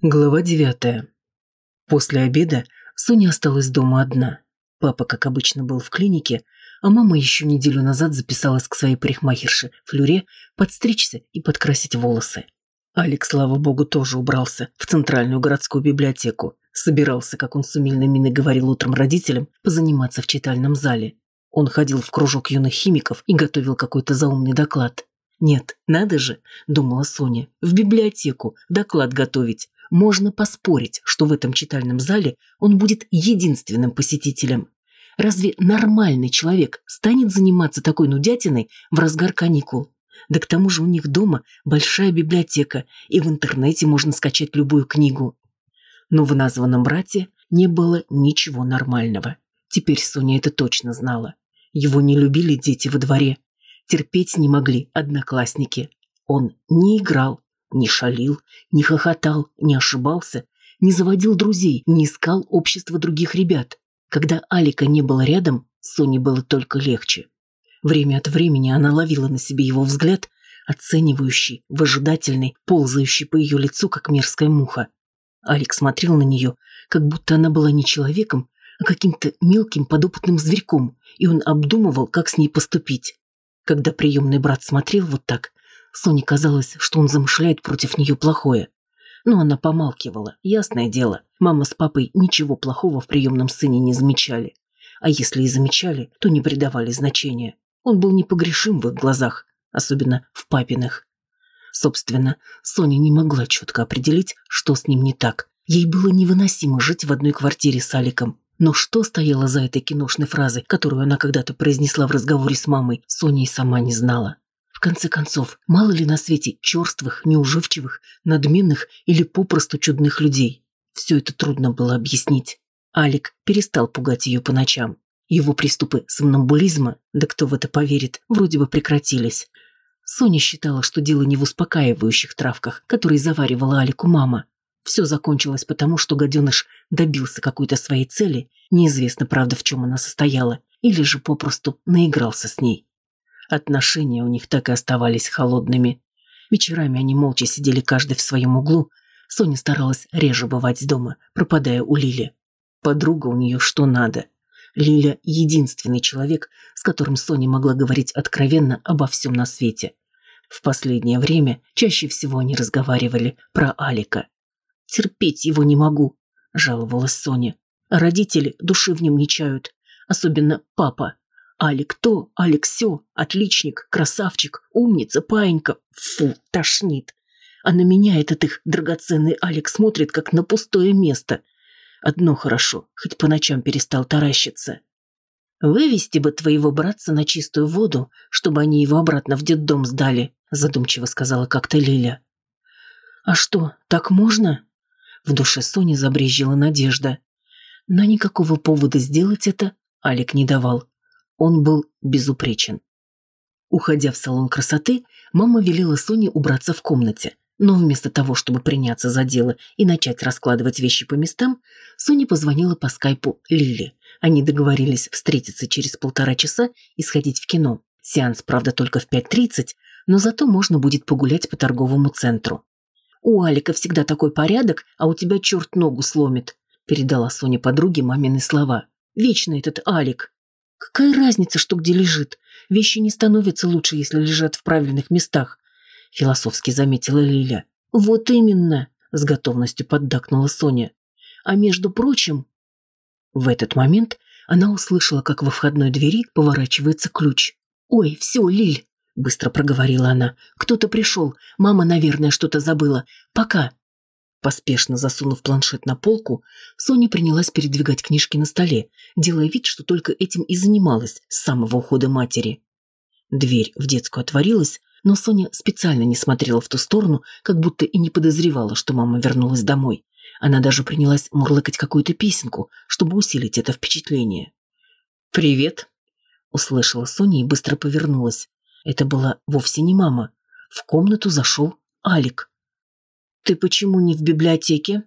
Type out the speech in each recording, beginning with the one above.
Глава девятая. После обеда Соня осталась дома одна. Папа, как обычно, был в клинике, а мама еще неделю назад записалась к своей парикмахерше Флюре подстричься и подкрасить волосы. Алекс, слава богу, тоже убрался в центральную городскую библиотеку. Собирался, как он с умильной миной говорил утром родителям, позаниматься в читальном зале. Он ходил в кружок юных химиков и готовил какой-то заумный доклад. «Нет, надо же», — думала Соня, — «в библиотеку доклад готовить. Можно поспорить, что в этом читальном зале он будет единственным посетителем. Разве нормальный человек станет заниматься такой нудятиной в разгар каникул? Да к тому же у них дома большая библиотека, и в интернете можно скачать любую книгу. Но в названном брате не было ничего нормального. Теперь Соня это точно знала. Его не любили дети во дворе. Терпеть не могли одноклассники. Он не играл, не шалил, не хохотал, не ошибался, не заводил друзей, не искал общества других ребят. Когда Алика не было рядом, Соне было только легче. Время от времени она ловила на себе его взгляд, оценивающий, выжидательный, ползающий по ее лицу, как мерзкая муха. Алик смотрел на нее, как будто она была не человеком, а каким-то мелким подопытным зверьком, и он обдумывал, как с ней поступить. Когда приемный брат смотрел вот так, Соне казалось, что он замышляет против нее плохое. Но она помалкивала, ясное дело. Мама с папой ничего плохого в приемном сыне не замечали. А если и замечали, то не придавали значения. Он был непогрешим в их глазах, особенно в папиных. Собственно, Соня не могла четко определить, что с ним не так. Ей было невыносимо жить в одной квартире с Аликом. Но что стояло за этой киношной фразой, которую она когда-то произнесла в разговоре с мамой, Соня и сама не знала. В конце концов, мало ли на свете черствых, неуживчивых, надменных или попросту чудных людей. Все это трудно было объяснить. Алик перестал пугать ее по ночам. Его приступы сомнамбулизма, да кто в это поверит, вроде бы прекратились. Соня считала, что дело не в успокаивающих травках, которые заваривала Алику мама. Все закончилось потому, что гаденыш добился какой-то своей цели, неизвестно, правда, в чем она состояла, или же попросту наигрался с ней. Отношения у них так и оставались холодными. Вечерами они молча сидели каждый в своем углу. Соня старалась реже бывать дома, пропадая у Лили. Подруга у нее что надо. Лиля – единственный человек, с которым Соня могла говорить откровенно обо всем на свете. В последнее время чаще всего они разговаривали про Алика. «Терпеть его не могу», – жаловалась Соня. «Родители души в нем не чают, особенно папа. Алик то, Алик сё, отличник, красавчик, умница, паинька. Фу, тошнит. А на меня этот их драгоценный Алик смотрит, как на пустое место. Одно хорошо, хоть по ночам перестал таращиться. «Вывести бы твоего братца на чистую воду, чтобы они его обратно в детдом сдали», задумчиво сказала как-то Лиля. «А что, так можно?» В душе Сони забрежила надежда. Но никакого повода сделать это Алик не давал. Он был безупречен. Уходя в салон красоты, мама велела Соне убраться в комнате. Но вместо того, чтобы приняться за дело и начать раскладывать вещи по местам, Соня позвонила по скайпу Лили. Они договорились встретиться через полтора часа и сходить в кино. Сеанс, правда, только в 5.30, но зато можно будет погулять по торговому центру. «У Алика всегда такой порядок, а у тебя черт ногу сломит», передала Соня подруге мамины слова. «Вечно этот Алик». Какая разница, что где лежит? Вещи не становятся лучше, если лежат в правильных местах, философски заметила Лиля. Вот именно, с готовностью поддакнула Соня. А между прочим, в этот момент она услышала, как во входной двери поворачивается ключ. «Ой, все, Лиль!» – быстро проговорила она. «Кто-то пришел. Мама, наверное, что-то забыла. Пока!» Поспешно засунув планшет на полку, Соня принялась передвигать книжки на столе, делая вид, что только этим и занималась с самого ухода матери. Дверь в детскую отворилась, но Соня специально не смотрела в ту сторону, как будто и не подозревала, что мама вернулась домой. Она даже принялась мурлыкать какую-то песенку, чтобы усилить это впечатление. «Привет!» – услышала Соня и быстро повернулась. Это была вовсе не мама. В комнату зашел Алик. «Ты почему не в библиотеке?»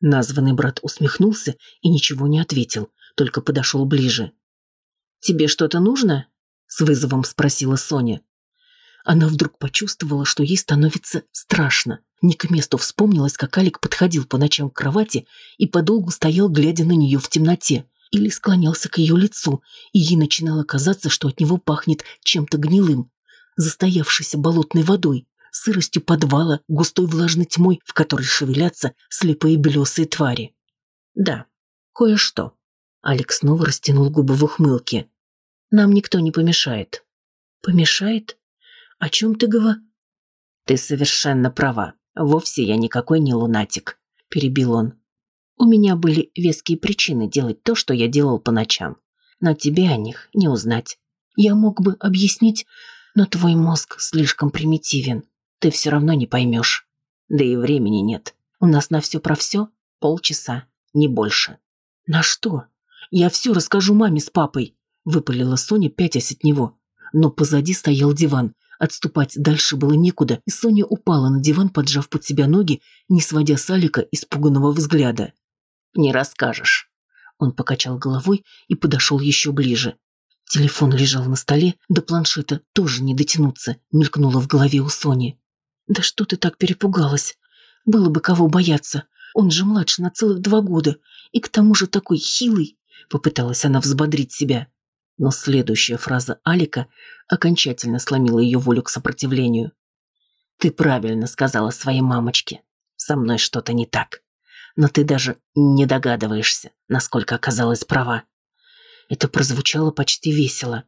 Названный брат усмехнулся и ничего не ответил, только подошел ближе. «Тебе что-то нужно?» – с вызовом спросила Соня. Она вдруг почувствовала, что ей становится страшно. Не к месту вспомнилось, как Алик подходил по ночам к кровати и подолгу стоял, глядя на нее в темноте, или склонялся к ее лицу, и ей начинало казаться, что от него пахнет чем-то гнилым, застоявшейся болотной водой, сыростью подвала, густой влажной тьмой, в которой шевелятся слепые белесые твари. «Да, кое-что». Алекс снова растянул губы в ухмылке. «Нам никто не помешает». «Помешает? О чем ты говоришь?» «Ты совершенно права. Вовсе я никакой не лунатик», – перебил он. «У меня были веские причины делать то, что я делал по ночам. Но тебе о них не узнать. Я мог бы объяснить, но твой мозг слишком примитивен ты все равно не поймешь. Да и времени нет. У нас на все про все полчаса, не больше. На что? Я все расскажу маме с папой, выпалила Соня, пятясь от него. Но позади стоял диван. Отступать дальше было некуда, и Соня упала на диван, поджав под себя ноги, не сводя с Алика испуганного взгляда. «Не расскажешь». Он покачал головой и подошел еще ближе. Телефон лежал на столе, до планшета тоже не дотянуться, мелькнуло в голове у Сони. «Да что ты так перепугалась? Было бы кого бояться. Он же младше на целых два года. И к тому же такой хилый!» Попыталась она взбодрить себя. Но следующая фраза Алика окончательно сломила ее волю к сопротивлению. «Ты правильно сказала своей мамочке. Со мной что-то не так. Но ты даже не догадываешься, насколько оказалась права». Это прозвучало почти весело.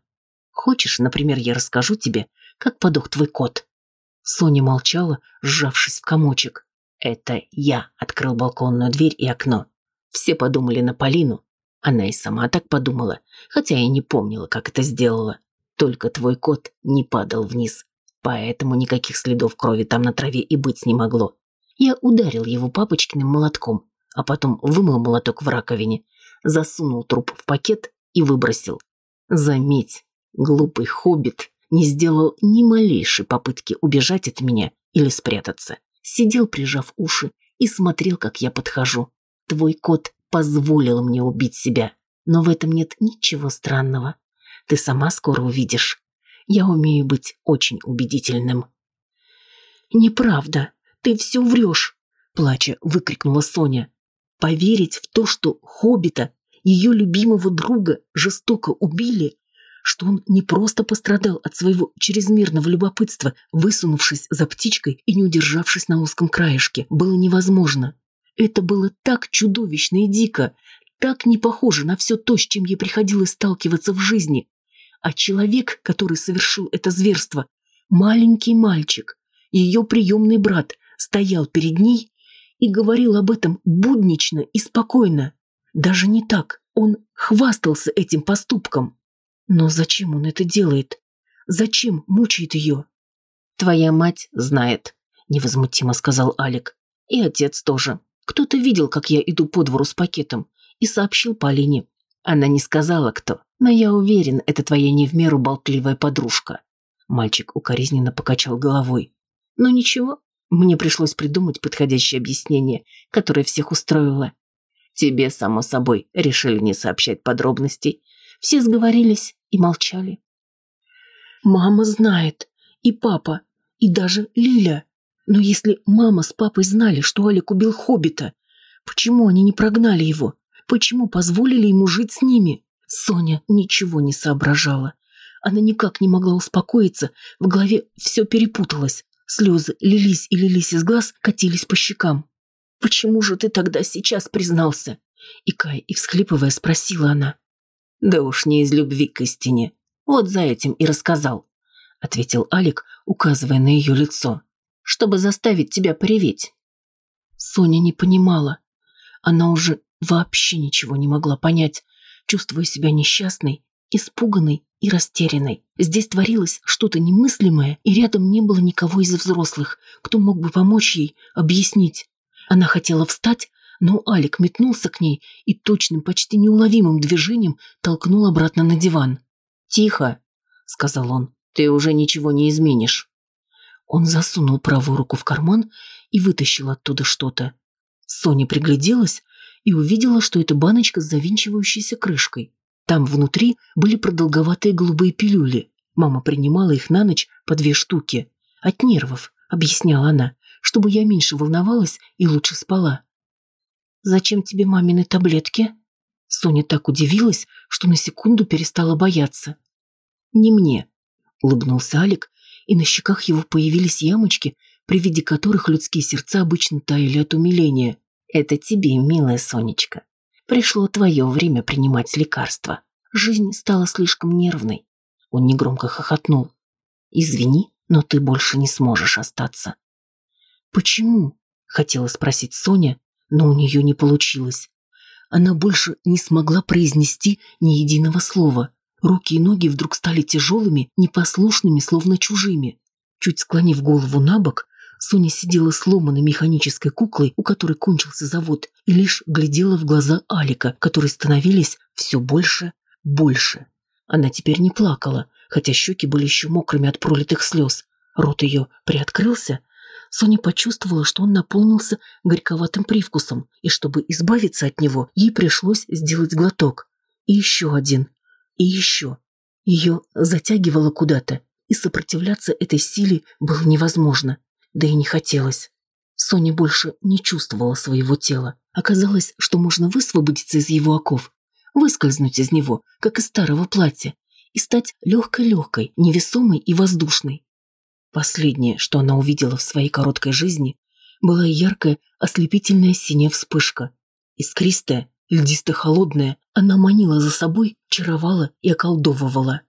«Хочешь, например, я расскажу тебе, как подох твой кот?» Соня молчала, сжавшись в комочек. Это я открыл балконную дверь и окно. Все подумали на Полину. Она и сама так подумала, хотя и не помнила, как это сделала. Только твой кот не падал вниз, поэтому никаких следов крови там на траве и быть не могло. Я ударил его папочкиным молотком, а потом вымыл молоток в раковине, засунул труп в пакет и выбросил. Заметь, глупый хоббит не сделал ни малейшей попытки убежать от меня или спрятаться. Сидел, прижав уши, и смотрел, как я подхожу. Твой кот позволил мне убить себя, но в этом нет ничего странного. Ты сама скоро увидишь. Я умею быть очень убедительным. «Неправда, ты все врешь!» – плача выкрикнула Соня. Поверить в то, что Хоббита, ее любимого друга, жестоко убили, что он не просто пострадал от своего чрезмерного любопытства, высунувшись за птичкой и не удержавшись на узком краешке, было невозможно. Это было так чудовищно и дико, так не похоже на все то, с чем ей приходилось сталкиваться в жизни. А человек, который совершил это зверство, маленький мальчик, ее приемный брат, стоял перед ней и говорил об этом буднично и спокойно. Даже не так, он хвастался этим поступком. Но зачем он это делает? Зачем мучает ее? Твоя мать знает, невозмутимо сказал Алик. И отец тоже. Кто-то видел, как я иду по двору с пакетом, и сообщил Полине. Она не сказала, кто, но я уверен, это твоя не в меру болтливая подружка. Мальчик укоризненно покачал головой. Но ничего, мне пришлось придумать подходящее объяснение, которое всех устроило. Тебе, само собой, решили не сообщать подробностей. Все сговорились, и молчали. Мама знает, и папа, и даже Лиля. Но если мама с папой знали, что Алик убил Хоббита, почему они не прогнали его? Почему позволили ему жить с ними? Соня ничего не соображала. Она никак не могла успокоиться, в голове все перепуталось. Слезы лились и лились из глаз, катились по щекам. «Почему же ты тогда сейчас признался?» Икая и всхлипывая спросила она. Да уж не из любви к истине. Вот за этим и рассказал, ответил Алик, указывая на ее лицо, чтобы заставить тебя пореветь. Соня не понимала. Она уже вообще ничего не могла понять, чувствуя себя несчастной, испуганной и растерянной. Здесь творилось что-то немыслимое, и рядом не было никого из взрослых, кто мог бы помочь ей, объяснить. Она хотела встать, но Алик метнулся к ней и точным, почти неуловимым движением толкнул обратно на диван. «Тихо», — сказал он, — «ты уже ничего не изменишь». Он засунул правую руку в карман и вытащил оттуда что-то. Соня пригляделась и увидела, что это баночка с завинчивающейся крышкой. Там внутри были продолговатые голубые пилюли. Мама принимала их на ночь по две штуки. От нервов, объясняла она, чтобы я меньше волновалась и лучше спала. «Зачем тебе мамины таблетки?» Соня так удивилась, что на секунду перестала бояться. «Не мне», — улыбнулся Алик, и на щеках его появились ямочки, при виде которых людские сердца обычно таяли от умиления. «Это тебе, милая Сонечка. Пришло твое время принимать лекарства. Жизнь стала слишком нервной». Он негромко хохотнул. «Извини, но ты больше не сможешь остаться». «Почему?» — хотела спросить Соня, но у нее не получилось. Она больше не смогла произнести ни единого слова. Руки и ноги вдруг стали тяжелыми, непослушными, словно чужими. Чуть склонив голову на бок, Соня сидела сломанной механической куклой, у которой кончился завод, и лишь глядела в глаза Алика, которые становились все больше, больше. Она теперь не плакала, хотя щеки были еще мокрыми от пролитых слез. Рот ее приоткрылся. Соня почувствовала, что он наполнился горьковатым привкусом, и чтобы избавиться от него, ей пришлось сделать глоток. И еще один. И еще. Ее затягивало куда-то, и сопротивляться этой силе было невозможно да и не хотелось. Соня больше не чувствовала своего тела. Оказалось, что можно высвободиться из его оков, выскользнуть из него, как из старого платья, и стать легкой-легкой, невесомой и воздушной. Последнее, что она увидела в своей короткой жизни, была яркая, ослепительная синяя вспышка. Искристая, льдисто-холодная, она манила за собой, чаровала и околдовывала.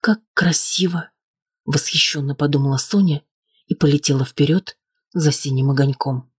«Как красиво!» — восхищенно подумала Соня и полетела вперед за синим огоньком.